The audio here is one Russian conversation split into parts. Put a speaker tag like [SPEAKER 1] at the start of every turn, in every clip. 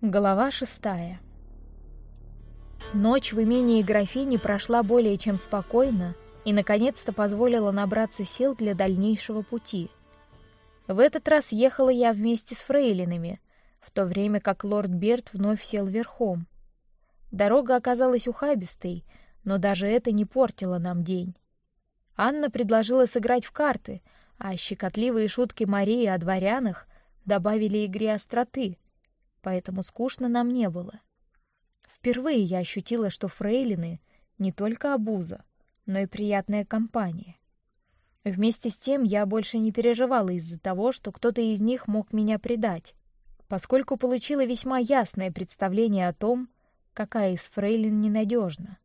[SPEAKER 1] Глава шестая. Ночь в имении графини прошла более чем спокойно и, наконец-то, позволила набраться сил для дальнейшего пути. В этот раз ехала я вместе с фрейлинами, в то время как лорд Берт вновь сел верхом. Дорога оказалась ухабистой, но даже это не портило нам день. Анна предложила сыграть в карты, а щекотливые шутки Марии о дворянах добавили игре остроты — поэтому скучно нам не было. Впервые я ощутила, что фрейлины не только обуза, но и приятная компания. Вместе с тем я больше не переживала из-за того, что кто-то из них мог меня предать, поскольку получила весьма ясное представление о том, какая из фрейлин ненадежна.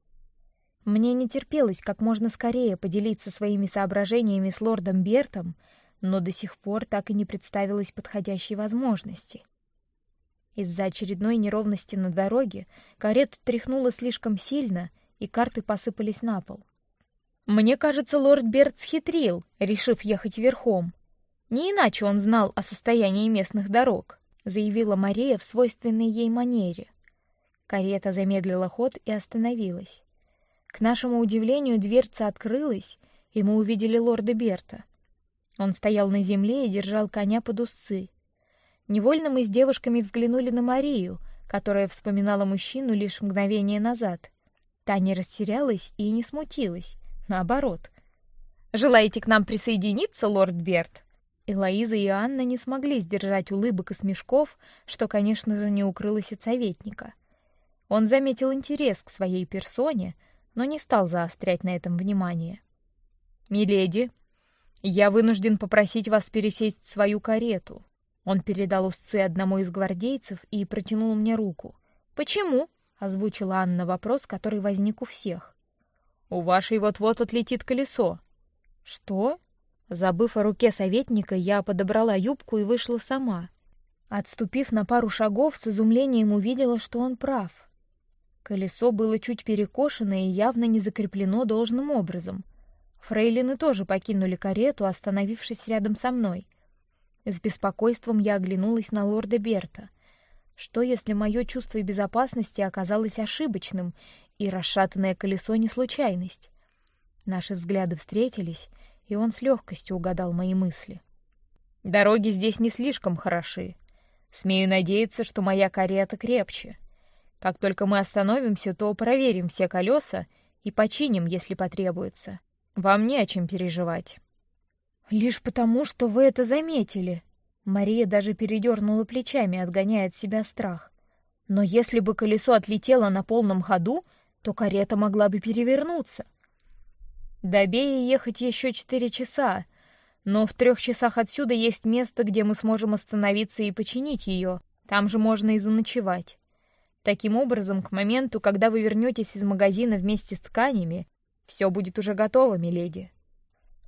[SPEAKER 1] Мне не терпелось как можно скорее поделиться своими соображениями с лордом Бертом, но до сих пор так и не представилось подходящей возможности. Из-за очередной неровности на дороге карету тряхнуло слишком сильно, и карты посыпались на пол. Мне кажется, лорд Берт схитрил, решив ехать верхом. Не иначе он знал о состоянии местных дорог, заявила Мария в свойственной ей манере. Карета замедлила ход и остановилась. К нашему удивлению, дверца открылась, и мы увидели лорда Берта. Он стоял на земле и держал коня под узцы. Невольно мы с девушками взглянули на Марию, которая вспоминала мужчину лишь мгновение назад. Та не растерялась и не смутилась, наоборот. Желаете к нам присоединиться, лорд Берт? Элоиза и Анна не смогли сдержать улыбок и смешков, что, конечно же, не укрылось от советника. Он заметил интерес к своей персоне, но не стал заострять на этом внимание. Миледи, я вынужден попросить вас пересесть в свою карету. Он передал узцы одному из гвардейцев и протянул мне руку. Почему? озвучила Анна вопрос, который возник у всех. У вашей вот-вот отлетит колесо. Что? Забыв о руке советника, я подобрала юбку и вышла сама. Отступив на пару шагов, с изумлением увидела, что он прав. Колесо было чуть перекошено и явно не закреплено должным образом. Фрейлины тоже покинули карету, остановившись рядом со мной. С беспокойством я оглянулась на лорда Берта. Что, если мое чувство безопасности оказалось ошибочным и расшатанное колесо не случайность? Наши взгляды встретились, и он с легкостью угадал мои мысли. Дороги здесь не слишком хороши. Смею надеяться, что моя карета крепче. Как только мы остановимся, то проверим все колеса и починим, если потребуется. Вам не о чем переживать. Лишь потому, что вы это заметили. Мария даже передернула плечами, отгоняя от себя страх. Но если бы колесо отлетело на полном ходу, то карета могла бы перевернуться. До Беи ехать еще четыре часа, но в трех часах отсюда есть место, где мы сможем остановиться и починить ее. Там же можно и заночевать. Таким образом, к моменту, когда вы вернетесь из магазина вместе с тканями, все будет уже готово, миледи.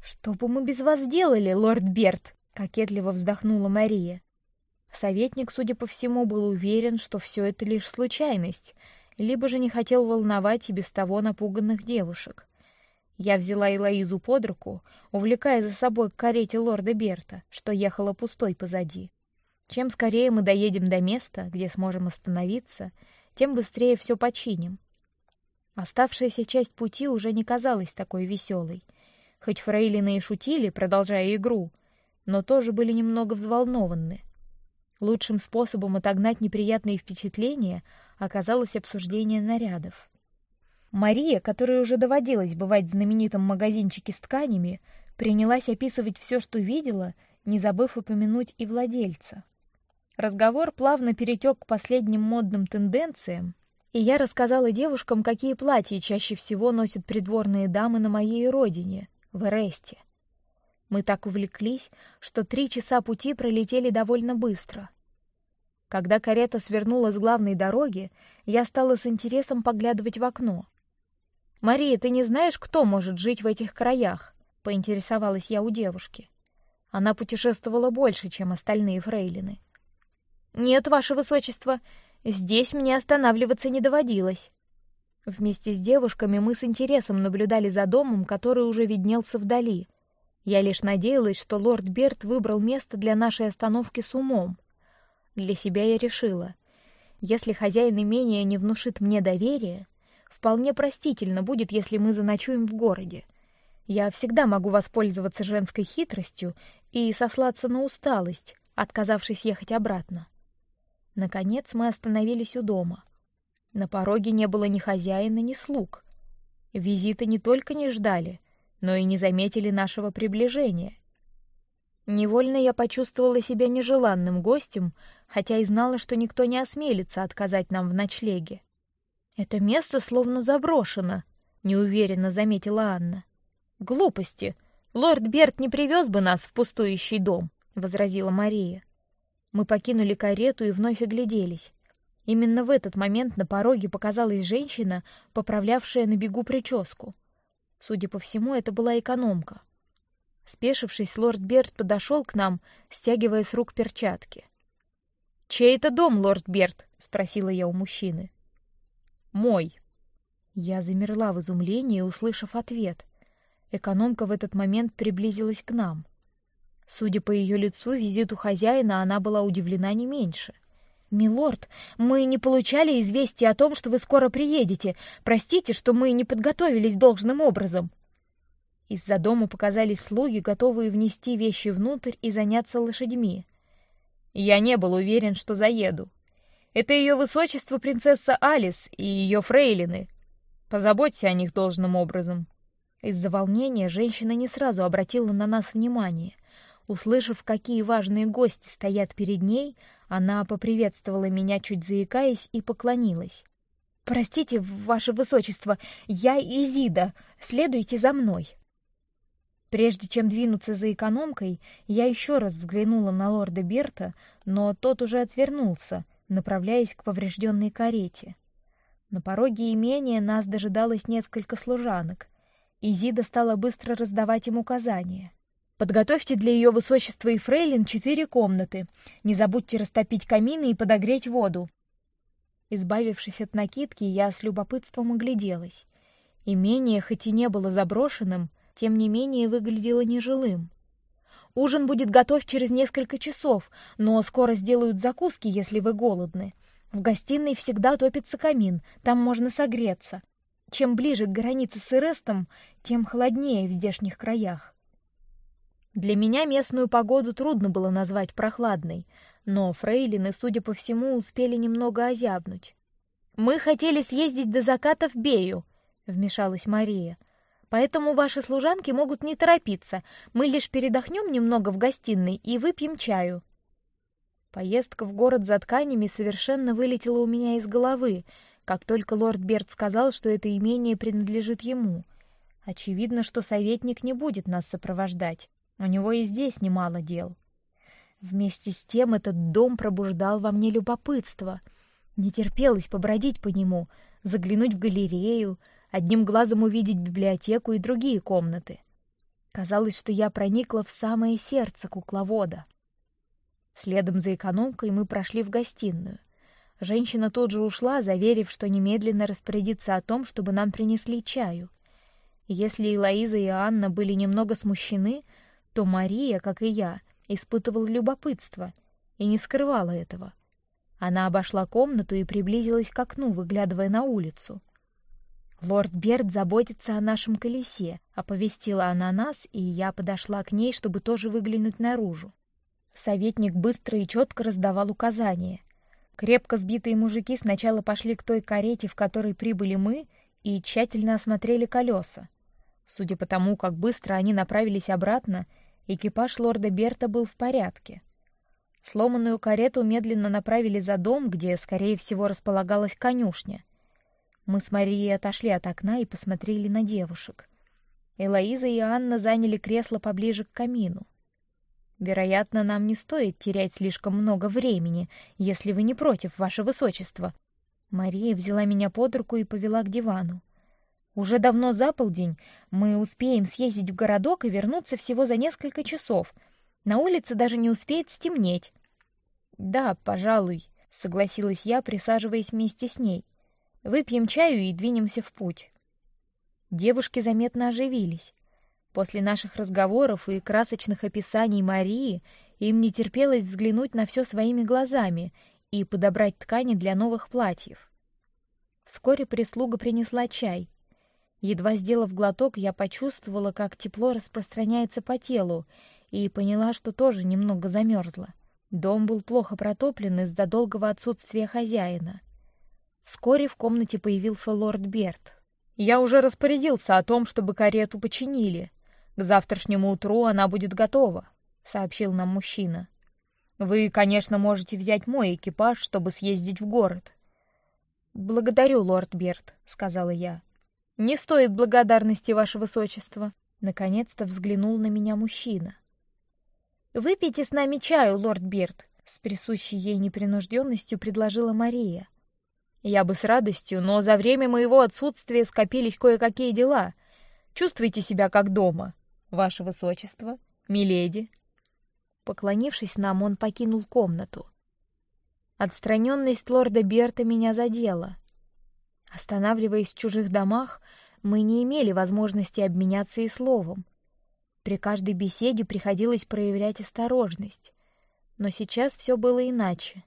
[SPEAKER 1] Что бы мы без вас делали, лорд Берт? Кокетливо вздохнула Мария. Советник, судя по всему, был уверен, что все это лишь случайность, либо же не хотел волновать и без того напуганных девушек. Я взяла Элоизу под руку, увлекая за собой к карете лорда Берта, что ехала пустой позади. Чем скорее мы доедем до места, где сможем остановиться, тем быстрее все починим. Оставшаяся часть пути уже не казалась такой веселой. Хоть фрейлины и шутили, продолжая игру, но тоже были немного взволнованы. Лучшим способом отогнать неприятные впечатления оказалось обсуждение нарядов. Мария, которой уже доводилось бывать в знаменитом магазинчике с тканями, принялась описывать все, что видела, не забыв упомянуть и владельца. Разговор плавно перетек к последним модным тенденциям, и я рассказала девушкам, какие платья чаще всего носят придворные дамы на моей родине, в Эресте. Мы так увлеклись, что три часа пути пролетели довольно быстро. Когда карета свернула с главной дороги, я стала с интересом поглядывать в окно. Мария, ты не знаешь, кто может жить в этих краях? Поинтересовалась я у девушки. Она путешествовала больше, чем остальные фрейлины. Нет, ваше высочество, здесь мне останавливаться не доводилось. Вместе с девушками мы с интересом наблюдали за домом, который уже виднелся вдали. Я лишь надеялась, что лорд Берт выбрал место для нашей остановки с умом. Для себя я решила: Если хозяин имения не внушит мне доверия, вполне простительно будет, если мы заночуем в городе. Я всегда могу воспользоваться женской хитростью и сослаться на усталость, отказавшись ехать обратно. Наконец мы остановились у дома. На пороге не было ни хозяина, ни слуг. Визита не только не ждали, но и не заметили нашего приближения. Невольно я почувствовала себя нежеланным гостем, хотя и знала, что никто не осмелится отказать нам в ночлеге. Это место словно заброшено, неуверенно заметила Анна. Глупости. Лорд Берт не привез бы нас в пустующий дом, возразила Мария. Мы покинули карету и вновь огляделись. Именно в этот момент на пороге показалась женщина, поправлявшая на бегу прическу. Судя по всему, это была экономка. Спешившись, лорд Берт подошел к нам, стягивая с рук перчатки. Чей это дом, лорд Берт? – спросила я у мужчины. Мой. Я замерла в изумлении, услышав ответ. Экономка в этот момент приблизилась к нам. Судя по ее лицу, визиту хозяина она была удивлена не меньше. Милорд, мы не получали известия о том, что вы скоро приедете. Простите, что мы не подготовились должным образом. Из-за дома показались слуги, готовые внести вещи внутрь и заняться лошадьми. Я не был уверен, что заеду. Это ее высочество принцесса Алис и ее фрейлины. Позаботься о них должным образом. Из-за волнения женщина не сразу обратила на нас внимание. Услышав, какие важные гости стоят перед ней, она поприветствовала меня, чуть заикаясь, и поклонилась. Простите, ваше высочество, я Изида. Следуйте за мной. Прежде чем двинуться за экономкой, я еще раз взглянула на лорда Берта, но тот уже отвернулся, направляясь к поврежденной карете. На пороге имения нас дожидалось несколько служанок. Изида стала быстро раздавать им указания. Подготовьте для ее высочества и фрейлин четыре комнаты. Не забудьте растопить камины и подогреть воду. Избавившись от накидки, я с любопытством огляделась. Имение, хоть и не было заброшенным, тем не менее выглядело нежилым. Ужин будет готов через несколько часов, но скоро сделают закуски, если вы голодны. В гостиной всегда топится камин, там можно согреться. Чем ближе к границе с Ирестом, тем холоднее в здешних краях. Для меня местную погоду трудно было назвать прохладной, но фрейлины, судя по всему, успели немного озябнуть. Мы хотели съездить до заката в Бею, вмешалась Мария. Поэтому ваши служанки могут не торопиться. Мы лишь передохнем немного в гостиной и выпьем чаю. Поездка в город за тканями совершенно вылетела у меня из головы, как только лорд Берт сказал, что это имение принадлежит ему. Очевидно, что советник не будет нас сопровождать. У него и здесь немало дел. Вместе с тем этот дом пробуждал во мне любопытство. Не терпелось побродить по нему, заглянуть в галерею, одним глазом увидеть библиотеку и другие комнаты. Казалось, что я проникла в самое сердце кукловода. Следом за экономкой мы прошли в гостиную. Женщина тут же ушла, заверив, что немедленно распорядится о том, чтобы нам принесли чаю. Если и Лоиза и Анна были немного смущены, то Мария, как и я, испытывала любопытство и не скрывала этого. Она обошла комнату и приблизилась к окну, выглядывая на улицу. Лорд Берт заботится о нашем колесе, оповестила она нас, и я подошла к ней, чтобы тоже выглянуть наружу. Советник быстро и четко раздавал указания. Крепко сбитые мужики сначала пошли к той карете, в которой прибыли мы, и тщательно осмотрели колеса. Судя по тому, как быстро они направились обратно, экипаж лорда Берта был в порядке. Сломанную карету медленно направили за дом, где, скорее всего, располагалась конюшня. Мы с Марией отошли от окна и посмотрели на девушек. Элоиза и Анна заняли кресло поближе к камину. Вероятно, нам не стоит терять слишком много времени, если вы не против, ваше высочество. Мария взяла меня под руку и повела к дивану. Уже давно за полдень, мы успеем съездить в городок и вернуться всего за несколько часов. На улице даже не успеет стемнеть. Да, пожалуй, согласилась я, присаживаясь вместе с ней. Выпьем чаю и двинемся в путь. Девушки заметно оживились. После наших разговоров и красочных описаний Марии им не терпелось взглянуть на все своими глазами, и подобрать ткани для новых платьев. Вскоре прислуга принесла чай. Едва сделав глоток, я почувствовала, как тепло распространяется по телу, и поняла, что тоже немного замерзла. Дом был плохо протоплен из-за долгого отсутствия хозяина. Вскоре в комнате появился лорд Берт. Я уже распорядился о том, чтобы карету починили. К завтрашнему утру она будет готова, сообщил нам мужчина. Вы, конечно, можете взять мой экипаж, чтобы съездить в город. Благодарю, лорд Берт, сказала я. Не стоит благодарности, ваше высочество. Наконец-то взглянул на меня мужчина. Выпейте с нами чаю, лорд Берт, с присущей ей непринужденностью предложила Мария. Я бы с радостью, но за время моего отсутствия скопились кое-какие дела. Чувствуйте себя как дома, ваше высочество, миледи. Поклонившись нам, он покинул комнату. Отстраненность лорда Берта меня задела. Останавливаясь в чужих домах, мы не имели возможности обменяться и словом. При каждой беседе приходилось проявлять осторожность. Но сейчас все было иначе.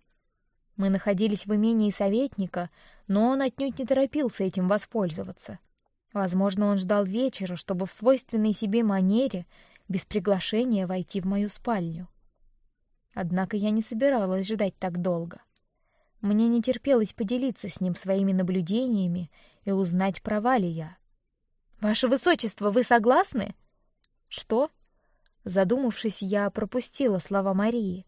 [SPEAKER 1] Мы находились в имении советника, но он отнюдь не торопился этим воспользоваться. Возможно, он ждал вечера, чтобы в свойственной себе манере, без приглашения, войти в мою спальню. Однако я не собиралась ждать так долго. Мне не терпелось поделиться с ним своими наблюдениями и узнать, права ли я. Ваше высочество, вы согласны? Что? Задумавшись, я пропустила слова Марии.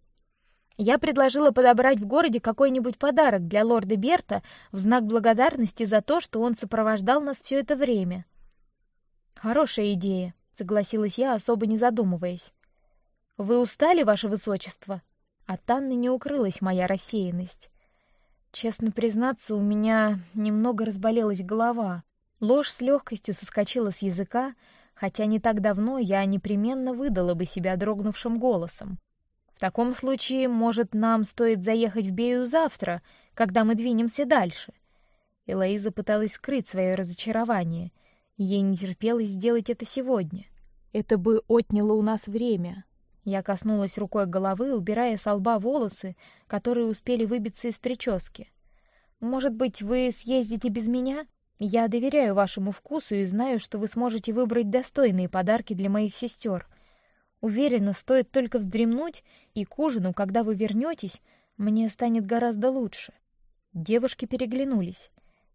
[SPEAKER 1] Я предложила подобрать в городе какой-нибудь подарок для лорда Берта в знак благодарности за то, что он сопровождал нас все это время. Хорошая идея, согласилась я, особо не задумываясь. Вы устали, ваше высочество? От Анны не укрылась моя рассеянность. Честно признаться, у меня немного разболелась голова. Ложь с легкостью соскочила с языка, хотя не так давно я непременно выдала бы себя дрогнувшим голосом. В таком случае, может, нам стоит заехать в Бею завтра, когда мы двинемся дальше. Элоиза пыталась скрыть свое разочарование. Ей не терпелось сделать это сегодня. Это бы отняло у нас время. Я коснулась рукой головы, убирая с лба волосы, которые успели выбиться из прически. Может быть, вы съездите без меня? Я доверяю вашему вкусу и знаю, что вы сможете выбрать достойные подарки для моих сестер. Уверена, стоит только вздремнуть, и к ужину, когда вы вернетесь, мне станет гораздо лучше. Девушки переглянулись.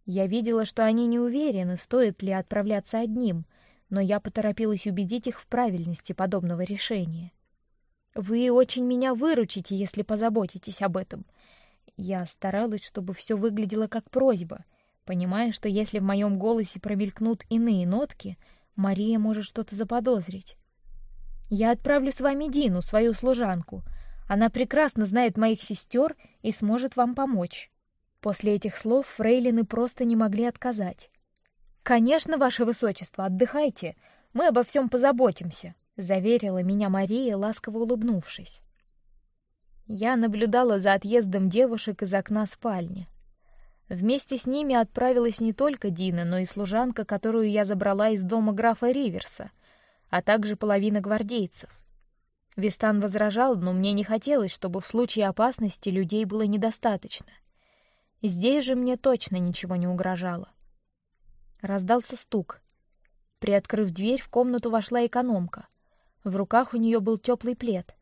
[SPEAKER 1] Я видела, что они не уверены, стоит ли отправляться одним, но я поторопилась убедить их в правильности подобного решения. Вы очень меня выручите, если позаботитесь об этом. Я старалась, чтобы все выглядело как просьба, понимая, что если в моем голосе промелькнут иные нотки, Мария может что-то заподозрить. Я отправлю с вами Дину, свою служанку. Она прекрасно знает моих сестер и сможет вам помочь. После этих слов фрейлины просто не могли отказать. Конечно, ваше высочество, отдыхайте, мы обо всем позаботимся, заверила меня Мария, ласково улыбнувшись. Я наблюдала за отъездом девушек из окна спальни. Вместе с ними отправилась не только Дина, но и служанка, которую я забрала из дома графа Риверса — а также половина гвардейцев. Вистан возражал, но мне не хотелось, чтобы в случае опасности людей было недостаточно. Здесь же мне точно ничего не угрожало. Раздался стук. Приоткрыв дверь, в комнату вошла экономка. В руках у нее был теплый плед.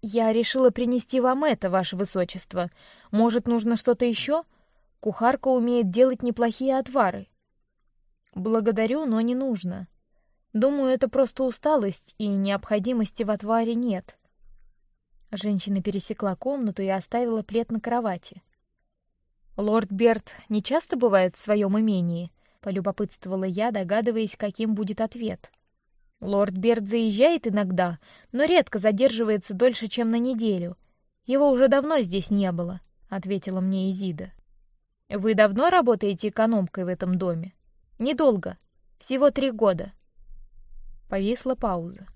[SPEAKER 1] Я решила принести вам это, ваше высочество. Может, нужно что-то еще? Кухарка умеет делать неплохие отвары. Благодарю, но не нужно. Думаю, это просто усталость и необходимости в отваре нет. Женщина пересекла комнату и оставила плед на кровати. Лорд Берт не часто бывает в своем имении, полюбопытствовала я, догадываясь, каким будет ответ. Лорд Берт заезжает иногда, но редко задерживается дольше, чем на неделю. Его уже давно здесь не было, ответила мне Изида. Вы давно работаете экономкой в этом доме? Недолго, всего три года. Повисла пауза.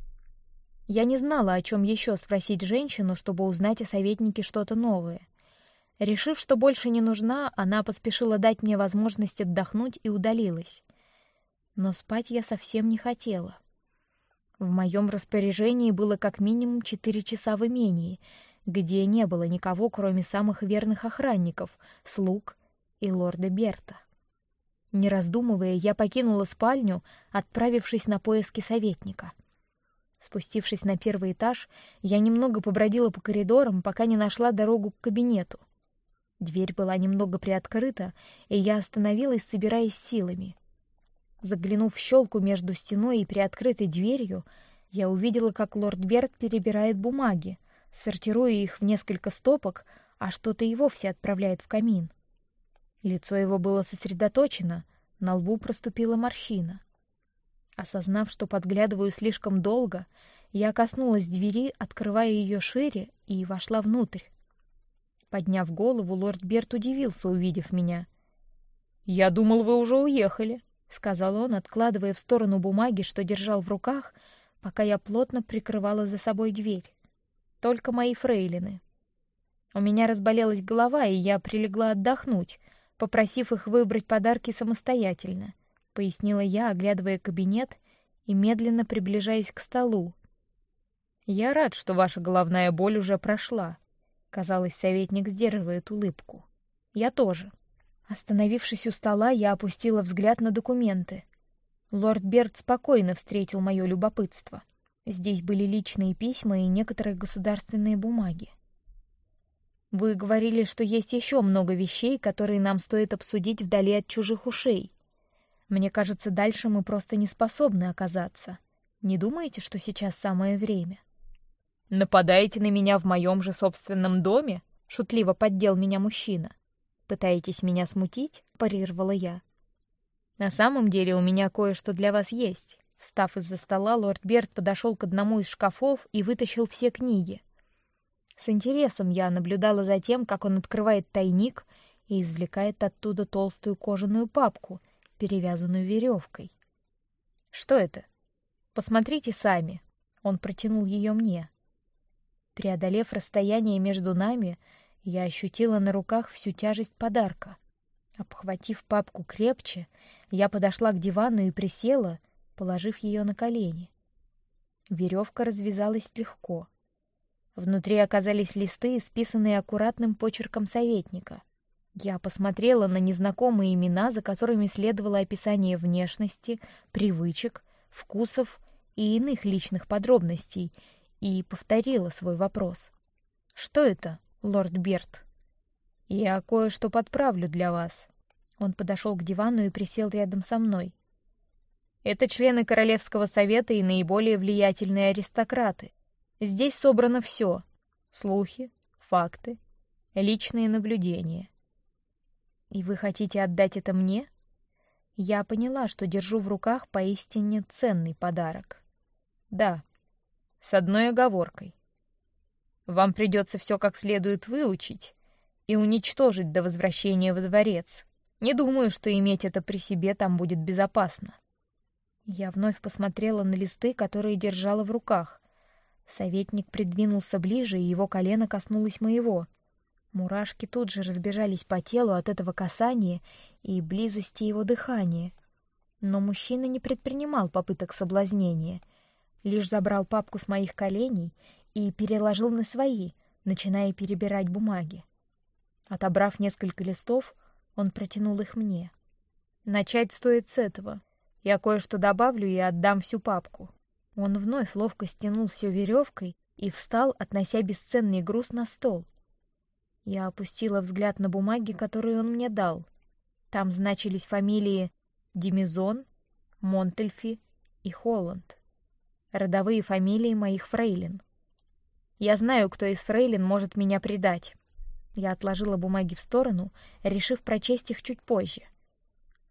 [SPEAKER 1] Я не знала, о чем еще спросить женщину, чтобы узнать о советнике что-то новое. Решив, что больше не нужна, она поспешила дать мне возможность отдохнуть и удалилась. Но спать я совсем не хотела. В моем распоряжении было как минимум четыре часа в имении, где не было никого, кроме самых верных охранников, слуг и лорда Берта. Не раздумывая, я покинула спальню, отправившись на поиски советника. Спустившись на первый этаж, я немного побродила по коридорам, пока не нашла дорогу к кабинету. Дверь была немного приоткрыта, и я остановилась, собираясь силами. Заглянув в щелку между стеной и приоткрытой дверью, я увидела, как лорд Берт перебирает бумаги, сортируя их в несколько стопок, а что-то и вовсе отправляет в камин. Лицо его было сосредоточено, на лбу проступила морщина. Осознав, что подглядываю слишком долго, я коснулась двери, открывая ее шире, и вошла внутрь. Подняв голову, лорд Берт удивился, увидев меня. Я думал, вы уже уехали, сказал он, откладывая в сторону бумаги, что держал в руках, пока я плотно прикрывала за собой дверь. Только мои фрейлины. У меня разболелась голова, и я прилегла отдохнуть, попросив их выбрать подарки самостоятельно пояснила я, оглядывая кабинет и медленно приближаясь к столу. Я рад, что ваша головная боль уже прошла. Казалось, советник сдерживает улыбку. Я тоже. Остановившись у стола, я опустила взгляд на документы. Лорд Берт спокойно встретил мое любопытство. Здесь были личные письма и некоторые государственные бумаги. Вы говорили, что есть еще много вещей, которые нам стоит обсудить вдали от чужих ушей. Мне кажется, дальше мы просто не способны оказаться. Не думаете, что сейчас самое время? Нападаете на меня в моем же собственном доме? Шутливо поддел меня мужчина. Пытаетесь меня смутить? Парировала я. На самом деле у меня кое-что для вас есть. Встав из-за стола, лорд Берт подошел к одному из шкафов и вытащил все книги. С интересом я наблюдала за тем, как он открывает тайник и извлекает оттуда толстую кожаную папку, перевязанную веревкой. Что это? Посмотрите сами. Он протянул ее мне. Преодолев расстояние между нами, я ощутила на руках всю тяжесть подарка. Обхватив папку крепче, я подошла к дивану и присела, положив ее на колени. Веревка развязалась легко. Внутри оказались листы, исписанные аккуратным почерком советника. Я посмотрела на незнакомые имена, за которыми следовало описание внешности, привычек, вкусов и иных личных подробностей, и повторила свой вопрос: "Что это, лорд Берт?" "Я кое-что подправлю для вас." Он подошел к дивану и присел рядом со мной. Это члены королевского совета и наиболее влиятельные аристократы. Здесь собрано все: слухи, факты, личные наблюдения. И вы хотите отдать это мне? Я поняла, что держу в руках поистине ценный подарок. Да, с одной оговоркой. Вам придется все как следует выучить и уничтожить до возвращения во дворец. Не думаю, что иметь это при себе там будет безопасно. Я вновь посмотрела на листы, которые держала в руках. Советник придвинулся ближе, и его колено коснулось моего. Мурашки тут же разбежались по телу от этого касания и близости его дыхания. Но мужчина не предпринимал попыток соблазнения, лишь забрал папку с моих коленей и переложил на свои, начиная перебирать бумаги. Отобрав несколько листов, он протянул их мне. Начать стоит с этого. Я кое-что добавлю и отдам всю папку. Он вновь ловко стянул все веревкой и встал, относя бесценный груз на стол. Я опустила взгляд на бумаги, которые он мне дал. Там значились фамилии Демизон, Монтельфи и Холланд. Родовые фамилии моих фрейлин. Я знаю, кто из фрейлин может меня предать. Я отложила бумаги в сторону, решив прочесть их чуть позже.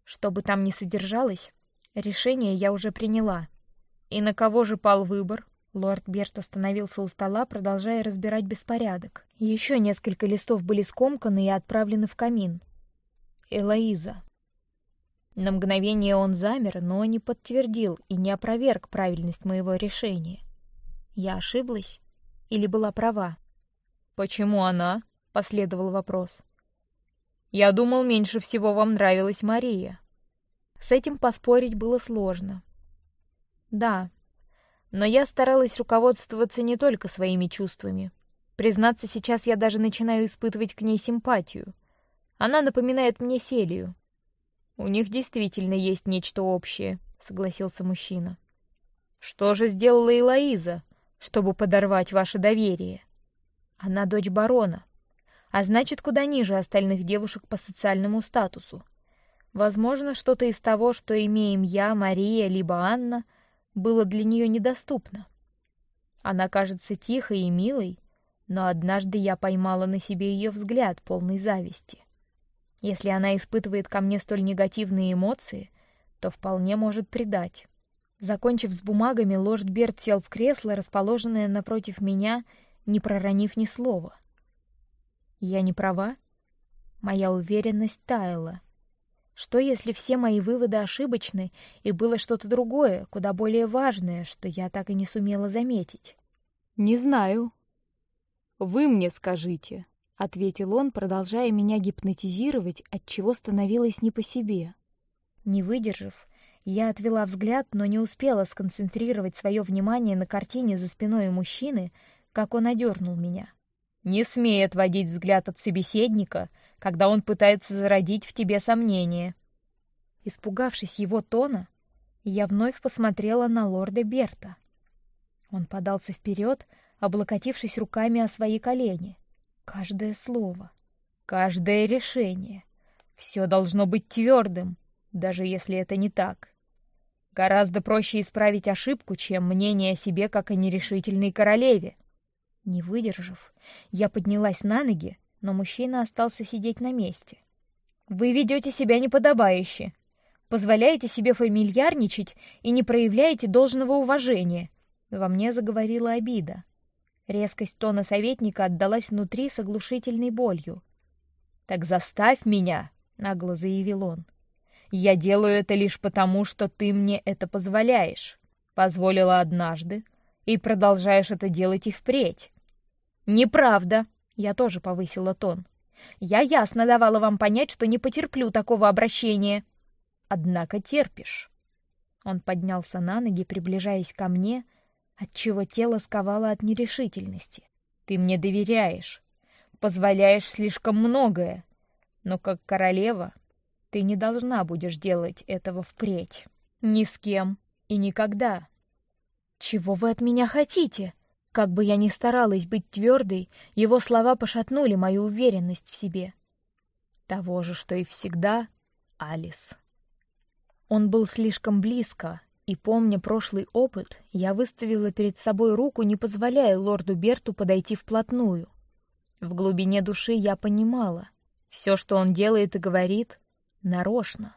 [SPEAKER 1] Что бы там ни содержалось, решение я уже приняла. И на кого же пал выбор? Лорд Берт остановился у стола, продолжая разбирать беспорядок. Еще несколько листов были скомканы и отправлены в камин. Элоиза. На мгновение он замер, но не подтвердил и не опроверг правильность моего решения. Я ошиблась или была права? Почему она? Последовал вопрос. Я думал, меньше всего вам нравилась Мария. С этим поспорить было сложно. Да, но я старалась руководствоваться не только своими чувствами. Признаться, сейчас я даже начинаю испытывать к ней симпатию. Она напоминает мне Селию. У них действительно есть нечто общее, согласился мужчина. Что же сделала Элоиза, чтобы подорвать ваше доверие? Она дочь барона, а значит, куда ниже остальных девушек по социальному статусу. Возможно, что-то из того, что имеем я, Мария либо Анна, было для нее недоступно. Она кажется тихой и милой, но однажды я поймала на себе ее взгляд, полный зависти. Если она испытывает ко мне столь негативные эмоции, то вполне может предать. Закончив с бумагами, лорд Берт сел в кресло, расположенное напротив меня, не проронив ни слова. Я не права? Моя уверенность таяла. Что если все мои выводы ошибочны и было что-то другое, куда более важное, что я так и не сумела заметить?
[SPEAKER 2] Не знаю. Вы мне скажите, ответил он, продолжая меня гипнотизировать, от чего становилось не по себе.
[SPEAKER 1] Не выдержав, я отвела взгляд, но не успела сконцентрировать свое внимание на картине за спиной мужчины, как он одернул меня. Не смей отводить взгляд от собеседника, когда он пытается зародить в тебе сомнения. Испугавшись его тона, я вновь посмотрела на лорда Берта. Он подался вперед, облокотившись руками о свои колени. Каждое слово, каждое решение, все должно быть твердым, даже если это не так. Гораздо проще исправить ошибку, чем мнение о себе как о нерешительной королеве. Не выдержав, я поднялась на ноги, но мужчина остался сидеть на месте. Вы ведете себя неподобающе, позволяете себе фамильярничать и не проявляете должного уважения. Во мне заговорила обида. Резкость тона советника отдалась внутри с оглушительной болью. Так заставь меня, нагло заявил он. Я делаю это лишь потому, что ты мне это позволяешь. Позволила однажды, и продолжаешь это делать и впредь. Неправда. Я тоже повысила тон. Я ясно давала вам понять, что не потерплю такого обращения. Однако терпишь. Он поднялся на ноги, приближаясь ко мне, отчего тело сковало от нерешительности. Ты мне доверяешь, позволяешь слишком многое, но как королева ты не должна будешь делать этого впредь, ни с кем и никогда. Чего вы от меня хотите? Как бы я ни старалась быть твердой, его слова пошатнули мою уверенность в себе. Того же, что и всегда, Алис. Он был слишком близко, и помня прошлый опыт, я выставила перед собой руку, не позволяя лорду Берту подойти вплотную. В глубине души я понимала, все, что он делает и говорит, нарочно.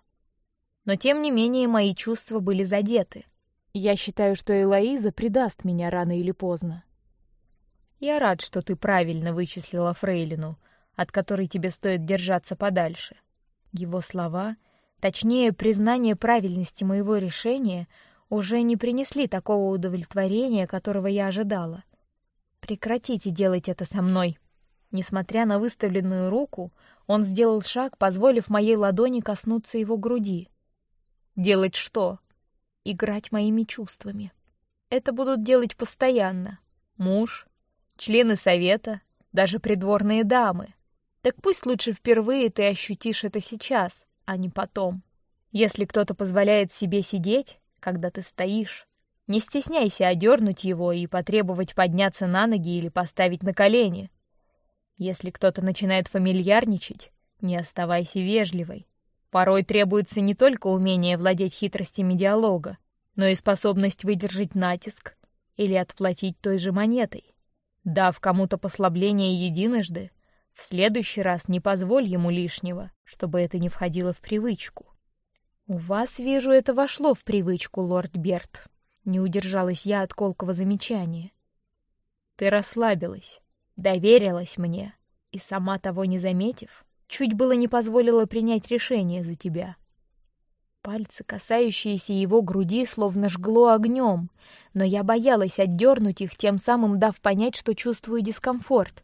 [SPEAKER 1] Но тем не менее мои чувства были задеты.
[SPEAKER 2] Я считаю, что Элоиза предаст меня рано или поздно.
[SPEAKER 1] Я рад, что ты правильно вычислила Фрейлину, от которой тебе стоит держаться подальше. Его слова, точнее признание правильности моего решения, уже не принесли такого удовлетворения, которого я ожидала. Прекратите делать это со мной. Несмотря на выставленную руку, он сделал шаг, позволив моей ладони коснуться его груди. Делать что? играть моими чувствами. Это будут делать постоянно. Муж, члены совета, даже придворные дамы. Так пусть лучше впервые ты ощутишь это сейчас, а не потом. Если кто-то позволяет себе сидеть, когда ты стоишь, не стесняйся одернуть его и потребовать подняться на ноги или поставить на колени. Если кто-то начинает фамильярничать, не оставайся вежливой. Порой требуется не только умение владеть хитростями диалога, но и способность выдержать натиск или отплатить той же монетой. Дав кому-то послабление единожды, в следующий раз не позволь ему лишнего, чтобы это не входило в привычку. У вас, вижу, это вошло в привычку, лорд Берт. Не удержалась я от колкого замечания. Ты расслабилась, доверилась мне и сама того не заметив, Чуть было не позволила принять решение за тебя. Пальцы, касающиеся его груди, словно жгло огнем, но я боялась отдернуть их, тем самым дав понять, что чувствую дискомфорт.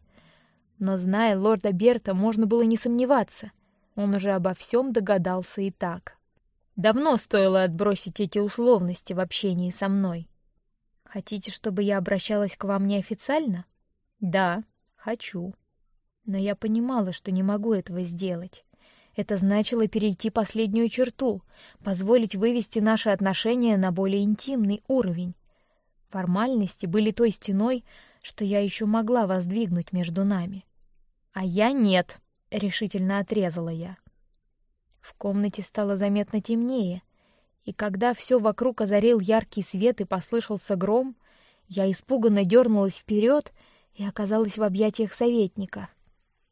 [SPEAKER 1] Но зная лорда Берта, можно было не сомневаться. Он уже обо всем догадался и так. Давно стоило отбросить эти условности в общении со мной. Хотите, чтобы я обращалась к вам неофициально? Да, Хочу. Но я понимала, что не могу этого сделать. Это значило перейти последнюю черту, позволить вывести наши отношения на более интимный уровень. Формальности были той стеной, что я еще могла воздвигнуть между нами. А я нет, решительно отрезала я. В комнате стало заметно темнее, и когда все вокруг озарил яркий свет и послышался гром, я испуганно дернулась вперед и оказалась в объятиях советника.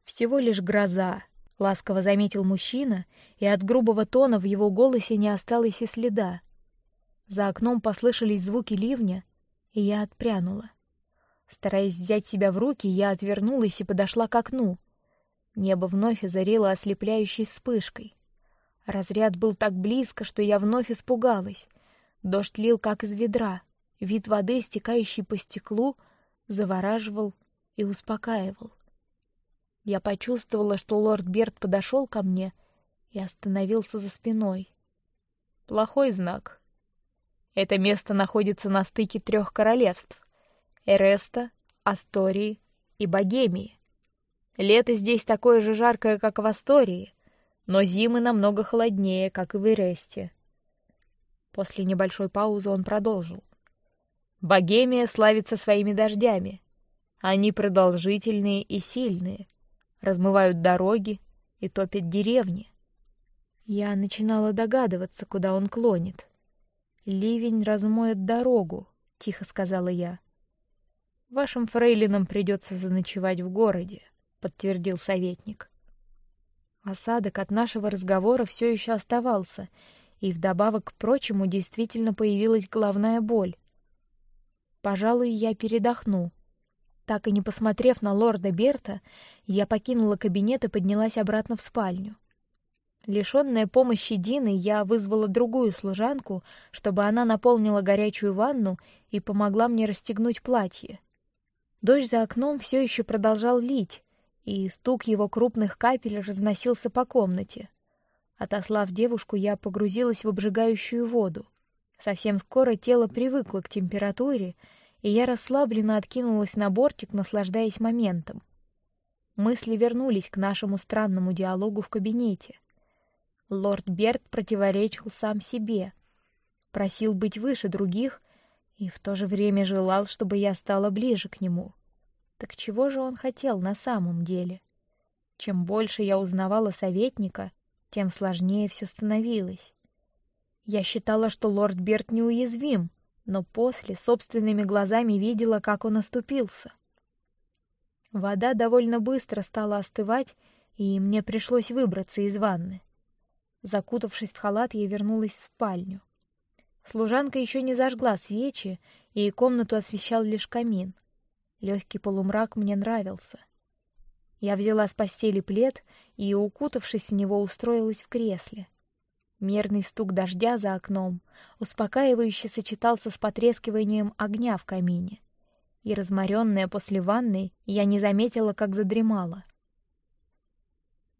[SPEAKER 1] Всего лишь гроза, ласково заметил мужчина, и от грубого тона в его голосе не осталось и следа. За окном послышались звуки ливня, и я отпрянула. Стараясь взять себя в руки, я отвернулась и подошла к окну. Небо вновь озарило ослепляющей вспышкой. Разряд был так близко, что я вновь испугалась. Дождь лил как из ведра. Вид воды, стекающей по стеклу, завораживал и успокаивал. Я почувствовала, что лорд Берт подошел ко мне и остановился за спиной. Плохой знак. Это место находится на стыке трех королевств: Эреста, Астории и Богемии. Лето здесь такое же жаркое, как в Астории, но зимы намного холоднее, как и в Эресте. После небольшой паузы он продолжил: Богемия славится своими дождями. Они продолжительные и сильные размывают дороги и топят деревни. Я начинала догадываться, куда он клонит. Ливень размоет дорогу, тихо сказала я. Вашим фрейлинам придется заночевать в городе, подтвердил советник. Осадок от нашего разговора все еще оставался, и вдобавок к прочему действительно появилась головная боль. Пожалуй, я передохну. Так и не посмотрев на лорда Берта, я покинула кабинет и поднялась обратно в спальню. Лишенная помощи Дины, я вызвала другую служанку, чтобы она наполнила горячую ванну и помогла мне расстегнуть платье. Дождь за окном все еще продолжал лить, и стук его крупных капель разносился по комнате. Отослав девушку, я погрузилась в обжигающую воду. Совсем скоро тело привыкло к температуре, и я расслабленно откинулась на бортик, наслаждаясь моментом. Мысли вернулись к нашему странному диалогу в кабинете. Лорд Берт противоречил сам себе, просил быть выше других и в то же время желал, чтобы я стала ближе к нему. Так чего же он хотел на самом деле? Чем больше я узнавала советника, тем сложнее все становилось. Я считала, что лорд Берт неуязвим, но после собственными глазами видела, как он оступился. Вода довольно быстро стала остывать, и мне пришлось выбраться из ванны. Закутавшись в халат, я вернулась в спальню. Служанка еще не зажгла свечи, и комнату освещал лишь камин. Легкий полумрак мне нравился. Я взяла с постели плед и, укутавшись в него, устроилась в кресле. Мерный стук дождя за окном успокаивающе сочетался с потрескиванием огня в камине, и разморенная после ванны я не заметила, как задремала.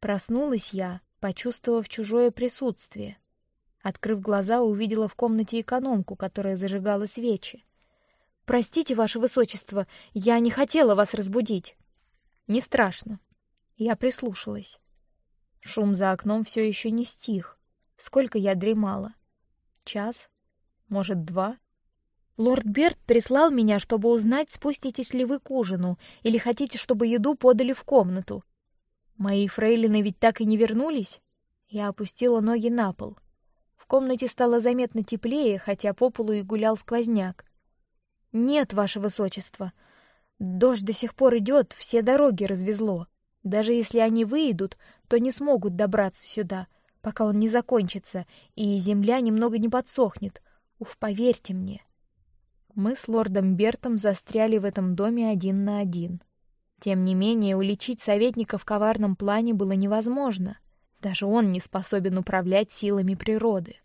[SPEAKER 1] Проснулась я, почувствовав чужое присутствие. Открыв глаза, увидела в комнате экономку, которая зажигала свечи. Простите, ваше высочество, я не хотела вас разбудить. Не страшно. Я прислушалась. Шум за окном все еще не стих. Сколько я дремала? Час? Может, два? Лорд Берт прислал меня, чтобы узнать, спуститесь ли вы к ужину или хотите, чтобы еду подали в комнату. Мои фрейлины ведь так и не вернулись. Я опустила ноги на пол. В комнате стало заметно теплее, хотя по полу и гулял сквозняк. Нет, ваше высочество, дождь до сих пор идет, все дороги развезло. Даже если они выйдут, то не смогут добраться сюда пока он не закончится и земля немного не подсохнет. Уж поверьте мне. Мы с лордом Бертом застряли в этом доме один на один. Тем не менее, уличить советника в коварном плане было невозможно. Даже он не способен управлять силами природы.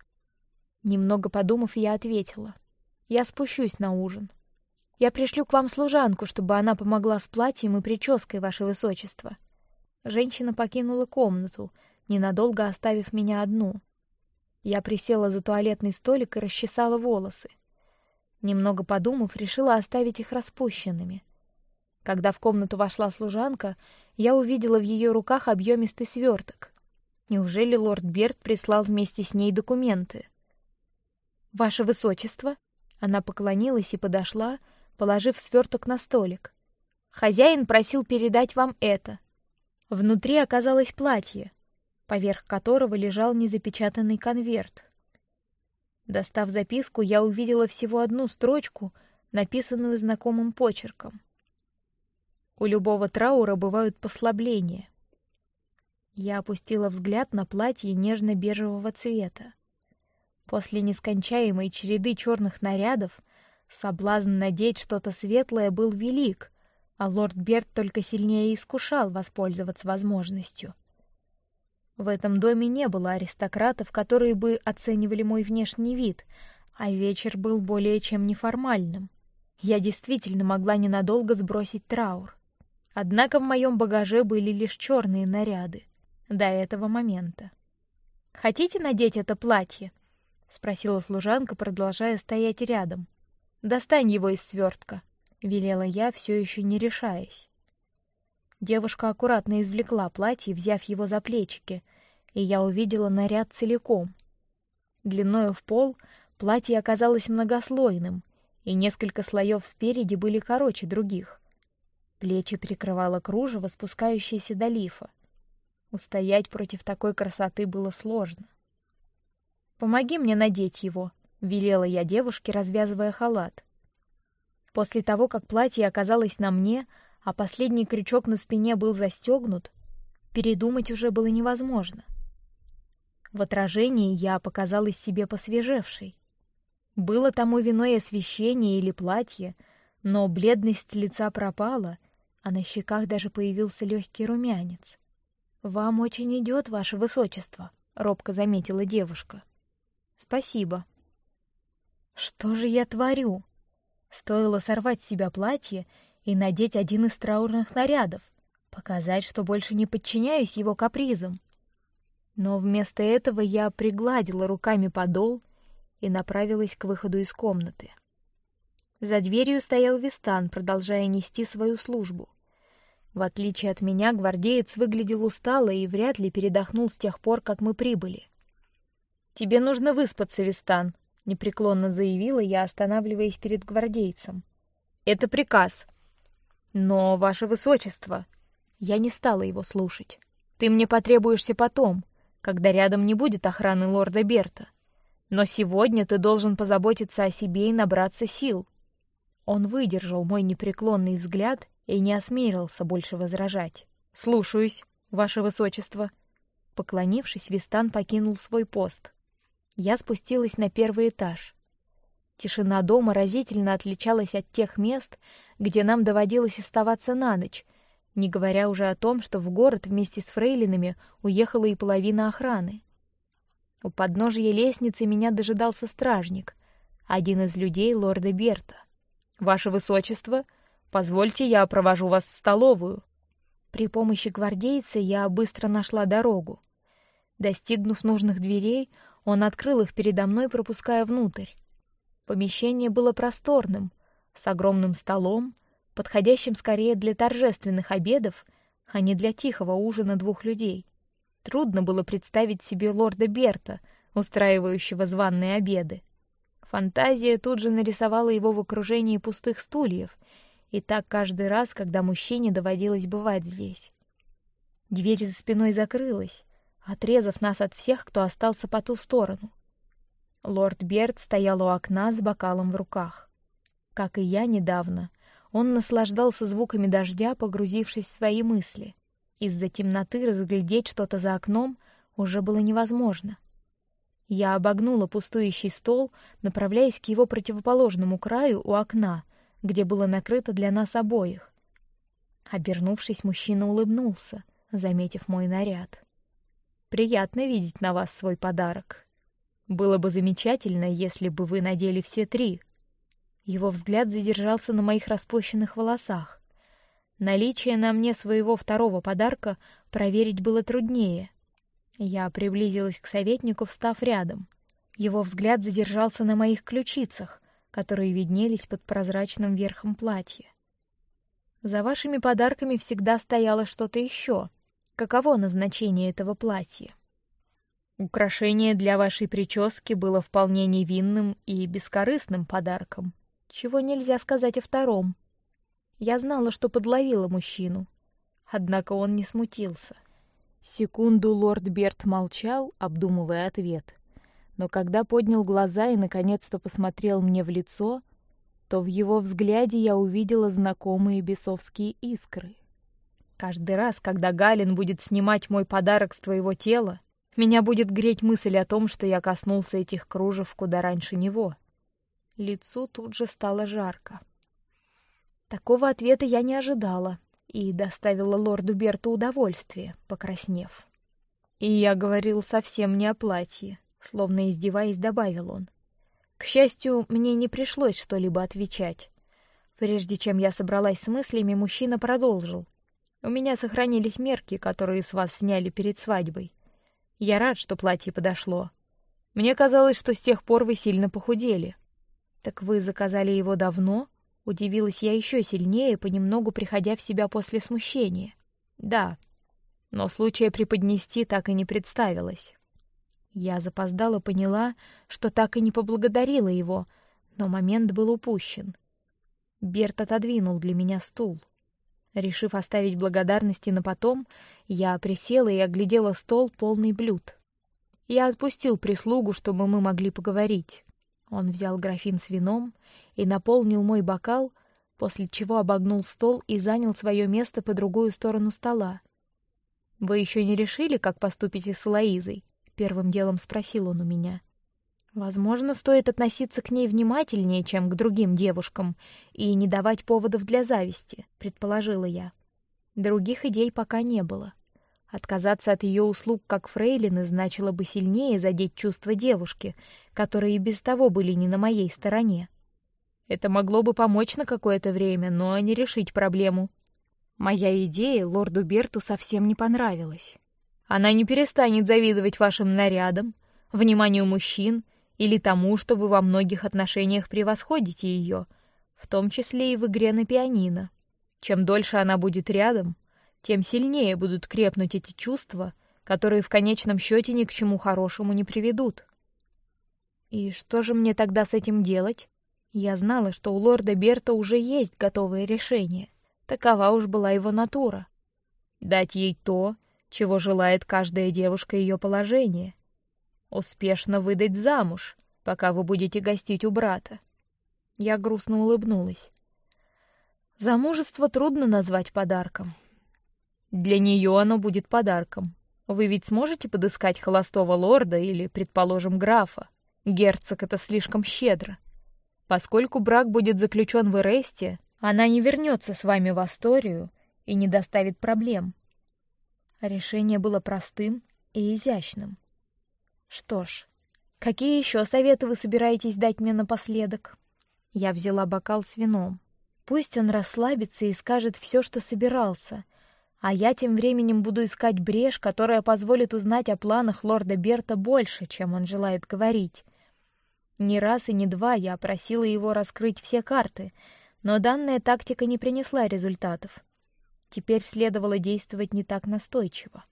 [SPEAKER 1] Немного подумав, я ответила: "Я спущусь на ужин. Я пришлю к вам служанку, чтобы она помогла с платьем и прической, ваше высочество". Женщина покинула комнату, ненадолго оставив меня одну. Я присела за туалетный столик и расчесала волосы. Немного подумав, решила оставить их распущенными. Когда в комнату вошла служанка, я увидела в ее руках объемистый сверток. Неужели лорд Берт прислал вместе с ней документы? Ваше Высочество, она поклонилась и подошла, положив сверток на столик. Хозяин просил передать вам это. Внутри оказалось платье, поверх которого лежал незапечатанный конверт. Достав записку, я увидела всего одну строчку, написанную знакомым почерком. У любого траура бывают послабления. Я опустила взгляд на платье нежно-бежевого цвета. После нескончаемой череды черных нарядов соблазн надеть что-то светлое был велик, а лорд Берт только сильнее искушал воспользоваться возможностью. В этом доме не было аристократов, которые бы оценивали мой внешний вид, а вечер был более чем неформальным. Я действительно могла ненадолго сбросить траур. Однако в моем багаже были лишь черные наряды до этого момента. Хотите надеть это платье? спросила служанка, продолжая стоять рядом. Достань его из свертка, велела я, все еще не решаясь. Девушка аккуратно извлекла платье, взяв его за плечики, и я увидела наряд целиком. Длиною в пол платье оказалось многослойным, и несколько слоев спереди были короче других. Плечи прикрывало кружево, спускающееся до лифа. Устоять против такой красоты было сложно. Помоги мне надеть его, велела я девушке, развязывая халат. После того, как платье оказалось на мне, а последний крючок на спине был застегнут, передумать уже было невозможно. В отражении я показалась себе посвежевшей. Было тому виной освещение или платье, но бледность лица пропала, а на щеках даже появился легкий румянец. Вам очень идет, ваше высочество, робко заметила девушка. Спасибо. Что же я творю? Стоило сорвать с себя платье и надеть один из траурных нарядов, показать, что больше не подчиняюсь его капризам. Но вместо этого я пригладила руками подол и направилась к выходу из комнаты. За дверью стоял Вистан, продолжая нести свою службу. В отличие от меня, гвардеец выглядел устало и вряд ли передохнул с тех пор, как мы прибыли. Тебе нужно выспаться, Вистан, непреклонно заявила я, останавливаясь перед гвардейцем. Это приказ. Но, ваше высочество, я не стала его слушать. Ты мне потребуешься потом, когда рядом не будет охраны лорда Берта. Но сегодня ты должен позаботиться о себе и набраться сил. Он выдержал мой непреклонный взгляд и не осмелился больше возражать. Слушаюсь, ваше высочество. Поклонившись, Вистан покинул свой пост. Я спустилась на первый этаж. Тишина дома разительно отличалась от тех мест, где нам доводилось оставаться на ночь, не говоря уже о том, что в город вместе с фрейлинами уехала и половина охраны. У подножия лестницы меня дожидался стражник, один из людей лорда Берта. Ваше высочество, позвольте я провожу вас в столовую. При помощи гвардейца я быстро нашла дорогу. Достигнув нужных дверей, он открыл их передо мной, пропуская внутрь. Помещение было просторным, с огромным столом, подходящим скорее для торжественных обедов, а не для тихого ужина двух людей. Трудно было представить себе лорда Берта, устраивающего званные обеды. Фантазия тут же нарисовала его в окружении пустых стульев, и так каждый раз, когда мужчине доводилось бывать здесь. Дверь за спиной закрылась, отрезав нас от всех, кто остался по ту сторону. Лорд Берт стоял у окна с бокалом в руках. Как и я недавно, он наслаждался звуками дождя, погрузившись в свои мысли. Из-за темноты разглядеть что-то за окном уже было невозможно. Я обогнула пустующий стол, направляясь к его противоположному краю у окна, где было накрыто для нас обоих. Обернувшись, мужчина улыбнулся, заметив мой наряд. Приятно видеть на вас свой подарок. Было бы замечательно, если бы вы надели все три. Его взгляд задержался на моих распущенных волосах. Наличие на мне своего второго подарка проверить было труднее. Я приблизилась к советнику, встав рядом. Его взгляд задержался на моих ключицах, которые виднелись под прозрачным верхом платья. За вашими подарками всегда стояло что-то еще. Каково назначение этого платья? Украшение для вашей прически было вполне невинным и бескорыстным подарком, чего нельзя сказать о втором. Я знала, что подловила мужчину, однако он не смутился.
[SPEAKER 2] Секунду лорд Берт молчал, обдумывая ответ, но когда поднял глаза и наконец-то посмотрел мне в лицо, то в его взгляде я увидела знакомые бесовские искры.
[SPEAKER 1] Каждый раз, когда Галин будет снимать мой подарок с твоего тела, меня будет греть мысль о том, что я коснулся этих кружев куда раньше него. Лицу тут же стало жарко. Такого ответа я не ожидала и доставила лорду Берту удовольствие, покраснев. И я говорил совсем не о платье, словно издеваясь, добавил он. К счастью, мне не пришлось что-либо отвечать. Прежде чем я собралась с мыслями, мужчина продолжил: "У меня сохранились мерки, которые с вас сняли перед свадьбой. Я рад, что платье подошло. Мне казалось, что с тех пор вы сильно похудели. Так вы заказали его давно? Удивилась я еще сильнее, понемногу приходя в себя после смущения. Да, но случая преподнести так и не представилось. Я запоздала поняла, что так и не поблагодарила его, но момент был упущен. Берт отодвинул для меня стул. Решив оставить благодарности на потом, я присела и оглядела стол полный блюд. Я отпустил прислугу, чтобы мы могли поговорить. Он взял графин с вином и наполнил мой бокал, после чего обогнул стол и занял свое место по другую сторону стола. Вы еще не решили, как поступите с Лоизой? Первым делом спросил он у меня. Возможно, стоит относиться к ней внимательнее, чем к другим девушкам, и не давать поводов для зависти, предположила я. Других идей пока не было. Отказаться от ее услуг как фрейлины значило бы сильнее задеть чувства девушки, которые и без того были не на моей стороне. Это могло бы помочь на какое-то время, но не решить проблему. Моя идея лорду Берту совсем не понравилась. Она не перестанет завидовать вашим нарядам, вниманию мужчин или тому, что вы во многих отношениях превосходите ее, в том числе и в игре на пианино. Чем дольше она будет рядом, тем сильнее будут крепнуть эти чувства, которые в конечном счете ни к чему хорошему не приведут. И что же мне тогда с этим делать? Я знала, что у лорда Берта уже есть готовое решение. Такова уж была его натура. Дать ей то, чего желает каждая девушка ее положения, успешно выдать замуж, пока вы будете гостить у брата. Я грустно улыбнулась. Замужество трудно назвать подарком. Для нее оно будет подарком. Вы ведь сможете подыскать холостого лорда или, предположим, графа. Герцог это слишком щедро. Поскольку брак будет заключен в Эресте, она не вернется с вами в Асторию и не доставит проблем. Решение было простым и изящным. Что ж, какие еще советы вы собираетесь дать мне напоследок? Я взяла бокал с вином. Пусть он расслабится и скажет все, что собирался, а я тем временем буду искать брешь, которая позволит узнать о планах лорда Берта больше, чем он желает говорить. Не раз и не два я просила его раскрыть все карты, но данная тактика не принесла результатов. Теперь следовало действовать не так настойчиво.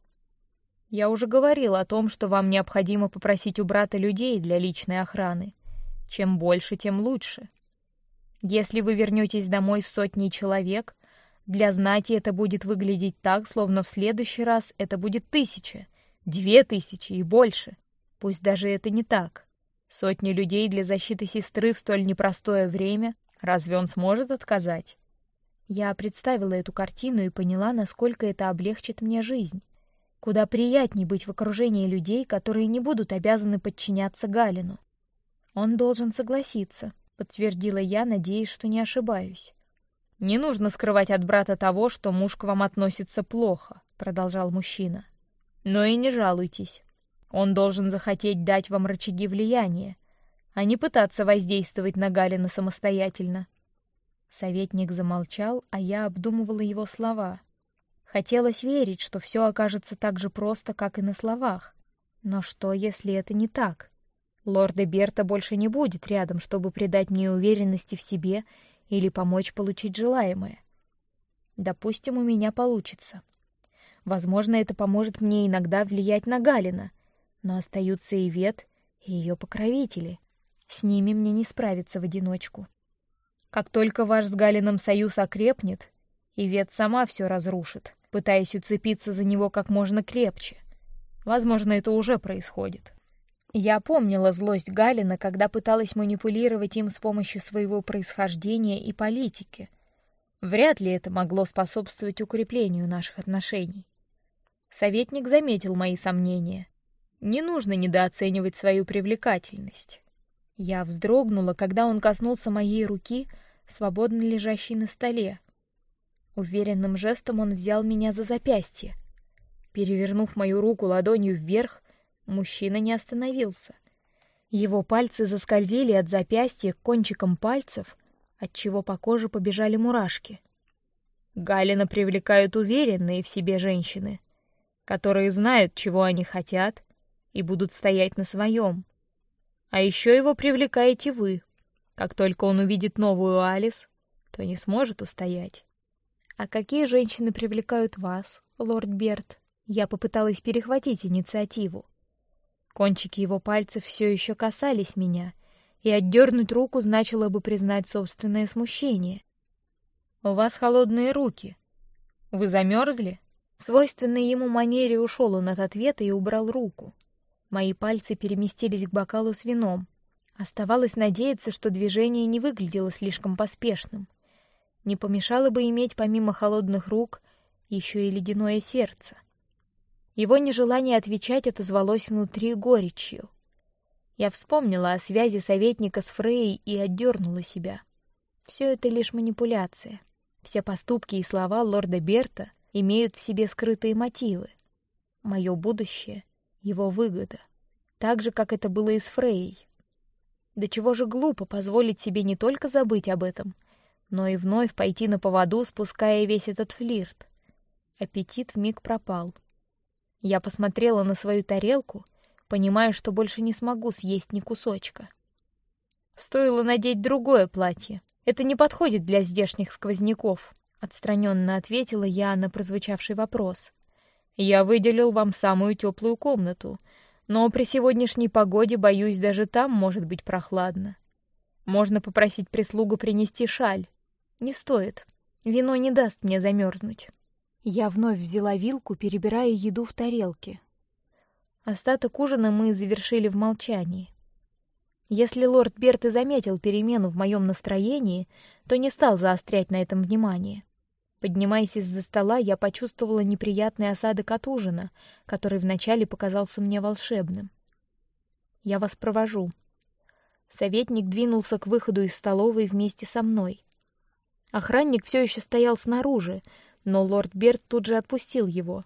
[SPEAKER 1] Я уже говорил о том, что вам необходимо попросить у брата людей для личной охраны. Чем больше, тем лучше. Если вы вернетесь домой с сотней человек, для знати это будет выглядеть так, словно в следующий раз это будет тысяча, две тысячи и больше. Пусть даже это не так. Сотни людей для защиты сестры в столь непростое время, разве он сможет отказать? Я представила эту картину и поняла, насколько это облегчит мне жизнь. Куда приятнее быть в окружении людей, которые не будут обязаны подчиняться Галину. Он должен согласиться, подтвердила я, надеясь, что не ошибаюсь. Не нужно скрывать от брата того, что муж к вам относится плохо, продолжал мужчина. Но и не жалуйтесь. Он должен захотеть дать вам рычаги влияния, а не пытаться воздействовать на Галина самостоятельно. Советник замолчал, а я обдумывала его слова. Хотелось верить, что все окажется так же просто, как и на словах. Но что, если это не так? Лорда Берта больше не будет рядом, чтобы придать мне уверенности в себе или помочь получить желаемое. Допустим, у меня получится. Возможно, это поможет мне иногда влиять на Галина, но остаются и Вет, и ее покровители. С ними мне не справиться в одиночку. Как только ваш с Галином союз окрепнет, Ивет сама все разрушит, пытаясь уцепиться за него как можно крепче. Возможно, это уже происходит. Я помнила злость Галина, когда пыталась манипулировать им с помощью своего происхождения и политики. Вряд ли это могло способствовать укреплению наших отношений. Советник заметил мои сомнения. Не нужно недооценивать свою привлекательность. Я вздрогнула, когда он коснулся моей руки, свободно лежащей на столе. Уверенным жестом он взял меня за запястье. Перевернув мою руку ладонью вверх, мужчина не остановился. Его пальцы заскользили от запястья к кончикам пальцев, от чего по коже побежали мурашки. Галина привлекают уверенные в себе женщины, которые знают, чего они хотят, и будут стоять на своем. А еще его привлекаете вы. Как только он увидит новую Алис, то не сможет устоять. А какие женщины привлекают вас, лорд Берт? Я попыталась перехватить инициативу. Кончики его пальцев все еще касались меня, и отдернуть руку значило бы признать собственное смущение. У вас холодные руки. Вы замерзли? Свойственной ему манере ушел он от ответа и убрал руку. Мои пальцы переместились к бокалу с вином. Оставалось надеяться, что движение не выглядело слишком поспешным. Не помешало бы иметь помимо холодных рук еще и ледяное сердце. Его нежелание отвечать отозвалось внутри горечью. Я вспомнила о связи советника с Фрей и отдернула себя. Все это лишь манипуляция. Все поступки и слова лорда Берта имеют в себе скрытые мотивы. Мое будущее, его выгода, так же, как это было и с Фрей. До чего же глупо позволить себе не только забыть об этом, но и вновь пойти на поводу, спуская весь этот флирт. Аппетит в миг пропал. Я посмотрела на свою тарелку, понимая, что больше не смогу съесть ни кусочка. Стоило надеть другое платье. Это не подходит для здешних сквозняков. Отстраненно ответила я на прозвучавший вопрос. Я выделил вам самую теплую комнату, но при сегодняшней погоде боюсь, даже там может быть прохладно. Можно попросить прислугу принести шаль. Не стоит. Вино не даст мне замерзнуть. Я вновь взяла вилку, перебирая еду в тарелке. Остаток ужина мы завершили в молчании. Если лорд Берт и заметил перемену в моем настроении, то не стал заострять на этом внимание. Поднимаясь из-за стола, я почувствовала неприятный осадок от ужина, который вначале показался мне волшебным. Я вас провожу. Советник двинулся к выходу из столовой вместе со мной. Охранник все еще стоял снаружи, но лорд Берт тут же отпустил его.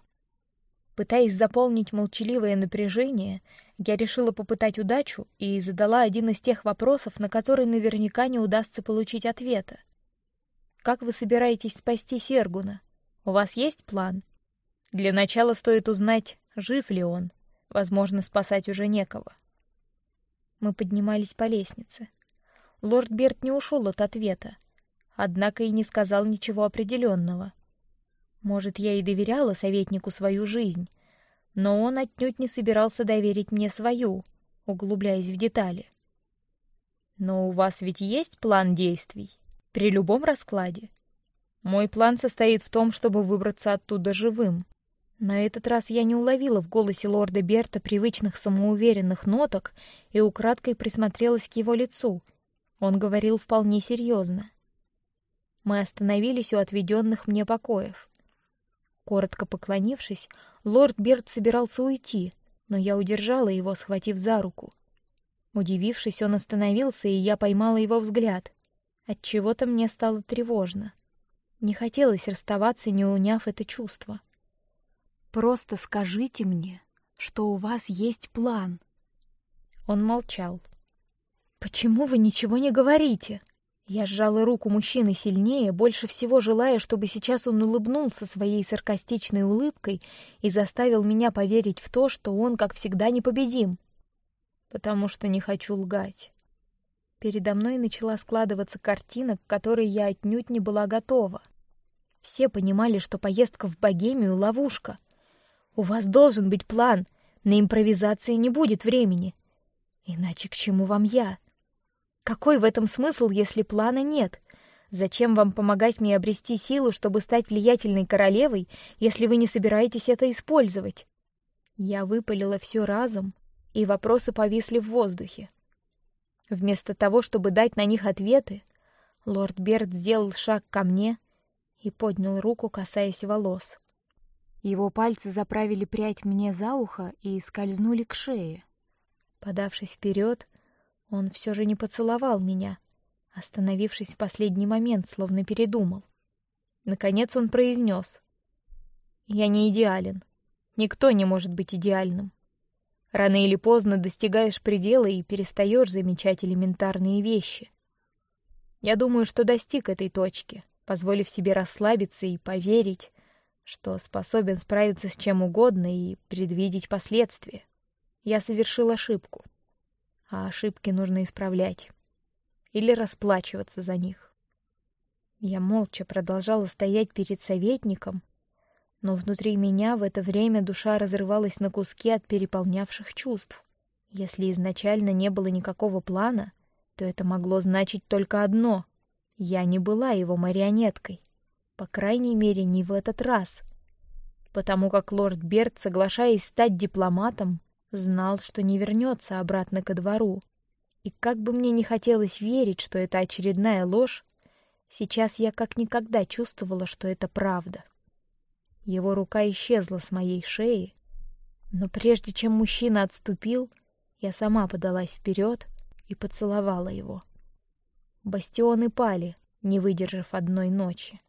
[SPEAKER 1] Пытаясь заполнить молчаливое напряжение, я решила попытать удачу и задала один из тех вопросов, на которые наверняка не удастся получить ответа. Как вы собираетесь спасти Сергуна? У вас есть план? Для начала стоит узнать, жив ли он. Возможно, спасать уже некого. Мы поднимались по лестнице. Лорд Берт не ушел от ответа, однако и не сказал ничего определенного. Может, я и доверяла советнику свою жизнь, но он отнюдь не собирался доверить мне свою, углубляясь в детали. Но у вас ведь есть план действий? При любом раскладе. Мой план состоит в том, чтобы выбраться оттуда живым. На этот раз я не уловила в голосе лорда Берта привычных самоуверенных ноток и украдкой присмотрелась к его лицу. Он говорил вполне серьезно. Мы остановились у отведенных мне покоев. Коротко поклонившись, лорд Берт собирался уйти, но я удержала его, схватив за руку. Удивившись, он остановился, и я поймала его взгляд. От чего-то мне стало тревожно. Не хотелось расставаться, не уняв это чувство. Просто скажите мне, что у вас есть план. Он молчал. Почему вы ничего не говорите? Я сжала руку мужчины сильнее, больше всего желая, чтобы сейчас он улыбнулся своей саркастичной улыбкой и заставил меня поверить в то, что он, как всегда, непобедим. Потому что не хочу лгать. Передо мной начала складываться картина, к которой я отнюдь не была готова. Все понимали, что поездка в Богемию ловушка. У вас должен быть план. На импровизации не будет времени. Иначе к чему вам я? Какой в этом смысл, если плана нет? Зачем вам помогать мне обрести силу, чтобы стать влиятельной королевой, если вы не собираетесь это использовать? Я выпалила все разом, и вопросы повисли в воздухе. Вместо того, чтобы дать на них ответы, лорд Берт сделал шаг ко мне и поднял руку, касаясь волос.
[SPEAKER 2] Его пальцы заправили прядь мне за ухо и скользнули к шее.
[SPEAKER 1] Подавшись вперед, он все же не поцеловал меня, остановившись в последний момент, словно передумал. Наконец он произнес: "Я не идеален. Никто не может быть идеальным. Рано или поздно достигаешь предела и перестаешь замечать элементарные вещи. Я думаю, что достиг этой точки, позволив себе расслабиться и поверить, что способен справиться с чем угодно и предвидеть последствия. Я совершил ошибку, а ошибки нужно исправлять или расплачиваться за них. Я молча продолжала стоять перед советником, но внутри меня в это время душа разрывалась на куски от переполнявших чувств. Если изначально не было никакого плана, то это могло значить только одно: я не была его марионеткой, по крайней мере не в этот раз, потому как лорд Берт, соглашаясь стать дипломатом, знал, что не вернется обратно ко двору. И как бы мне не хотелось верить, что это очередная ложь, сейчас я как никогда чувствовала, что это правда. Его рука исчезла с моей шеи, но прежде чем мужчина отступил, я сама подалась вперед и поцеловала его. Бастионы пали, не выдержав одной ночи.